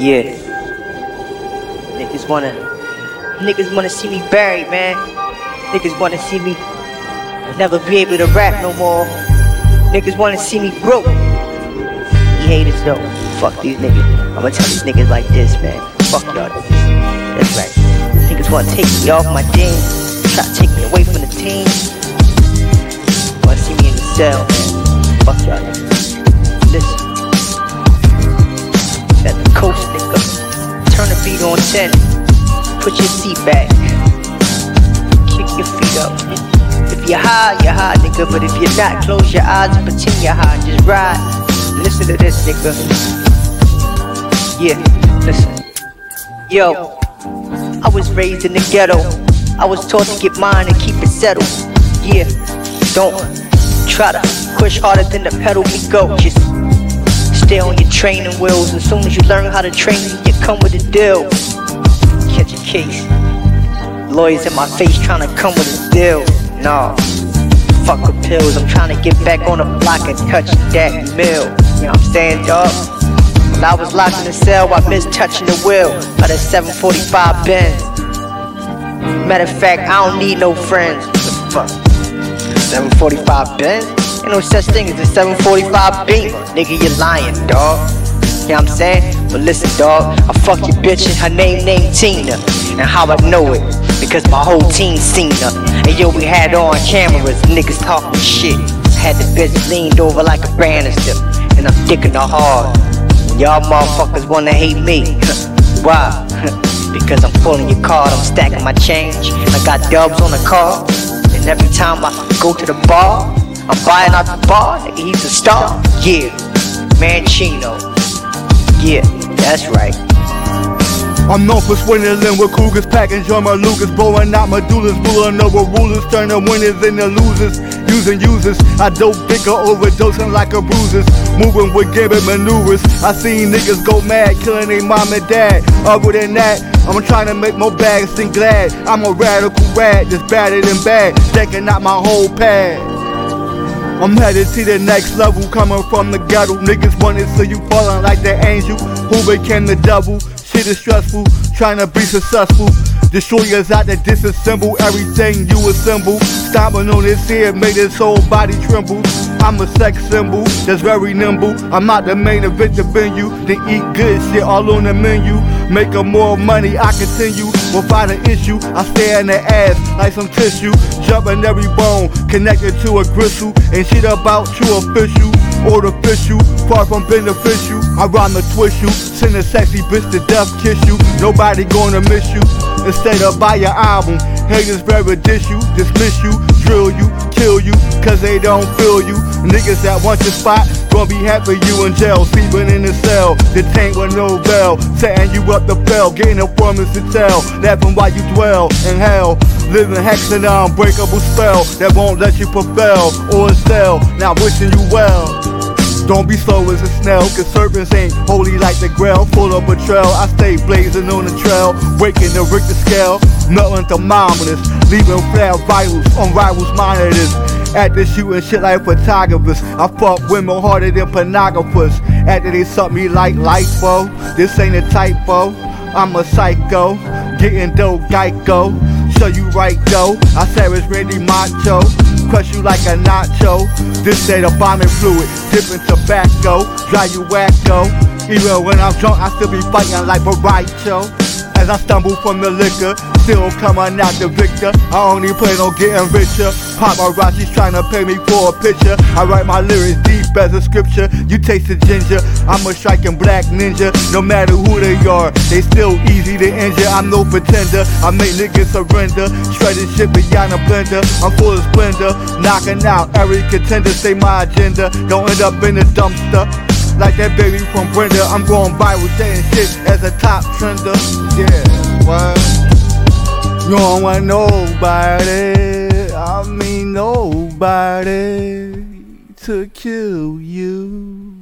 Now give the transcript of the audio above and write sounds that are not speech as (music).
Yeah. Niggas wanna, niggas wanna see me buried, man. Niggas wanna see me never be able to rap no more. Niggas wanna see me broke. You haters though, fuck these niggas. I'ma tell these niggas like this, man. Fuck y'all. That's right. Niggas wanna take me off my team. Try to take me away from the team. Wanna see me in the cell. Fuck y'all. On 10. Put your seat back. Kick your feet up. If you're high, you're high, nigga. But if you're not, close your eyes and pretend you're high. Just ride. Listen to this, nigga. Yeah, listen. Yo, I was raised in the ghetto. I was taught to get mine and keep it settled. Yeah, don't try to push harder than the pedal we go. Just stay on your training wheels. As soon as you learn how to train, you come with a deal. Catch a case. Lawyers in my face trying to come with a deal. Nah, fuck the pills. I'm trying to get back on the block and touch that mill. You know what I'm saying, dog? When I was locked in the cell, I missed touching the wheel of the 745 Benz. Matter of fact, I don't need no friends. What the fuck? 745 Benz? Ain't no such thing as a 745 Beamer. Nigga, you lying, dog. You know what I'm saying? But listen, dog, I fuck your bitch and her name named Tina. And how I know it? Because my whole team seen her. And yo, we had on cameras, niggas talking shit. Had the bitch leaned over like a banister. And I'm dicking her hard. Y'all motherfuckers wanna hate me. (laughs) Why? (laughs) because I'm pulling your card, I'm stacking my change. I got dubs on the car. And every time I go to the bar, I'm buying out the bar, he's a star. Yeah, Manchino. Yeah, that's right. I'm for swindling with cougars, packing drummer Lucas, blowing out medullas, ruling over rulers, turning winners into losers, using users. I dope bigger, overdosing like a bruises, moving with gambit maneuvers. I seen niggas go mad, killing their mom and dad. Other than that, I'm trying to make more bags than glad. I'm a radical rat, just badder than bad, taking out my whole pad. I'm headed to the next level, coming from the ghetto. Niggas wanna see you falling like the angel who became the devil. Shit is stressful, trying to be successful. Destroyers out to disassemble everything you assemble. Stomping on his head, made his whole body tremble. I'm a sex symbol that's very nimble. I'm not the main event to you. To eat good shit all on the menu. Making more money, I continue without an issue. I stare in the ass like some tissue. Jumping every bone, connected to a gristle. And shit about true official. Artificial, far from beneficial. I rhyme to twist you, send a sexy bitch to death kiss you. Nobody gonna miss you. Instead of buy your album, haters rather dish you, dismiss you, drill you, kill you, cause they don't feel you. Niggas that want your spot, gonna be happy you in jail, sleeping in the cell, tank with no bell, setting you up the bell, getting informants to tell, laughing while you dwell in hell. Living an unbreakable spell that won't let you prevail or excel. Now wishing you well. Don't be slow as a snail, cause serpents ain't holy like the grail. Full of betrayal, I stay blazing on the trail, breaking the Richter scale, melting thermometers, leaving flat vitals on rivals monitors. After shooting shit like photographers, I fuck women harder than pornographers. After they suck me like lipo, this ain't a typo. I'm a psycho, getting dope Geico. Show you right though, I savage Randy Macho. Crush you like a nacho. This ain't a bombing fluid, dipping tobacco. Dry you wacko. Even when I'm drunk, I still be fighting like Baracho. As I stumble from the liquor, still coming out the victor. I only plan on getting richer. Paparazzi's trying to pay me for a picture. I write my lyrics deep as a scripture. You taste the ginger. I'm a striking black ninja. No matter who they are, they still easy to injure. I'm no pretender. I make niggas surrender. Shredding shit beyond a blender. I'm full of splendor. Knocking out every contender. Say my agenda. Don't end up in a dumpster. Like that baby from Brenda, I'm going viral saying shit as a top trender. Yeah, what? You don't want nobody, I mean nobody to kill you.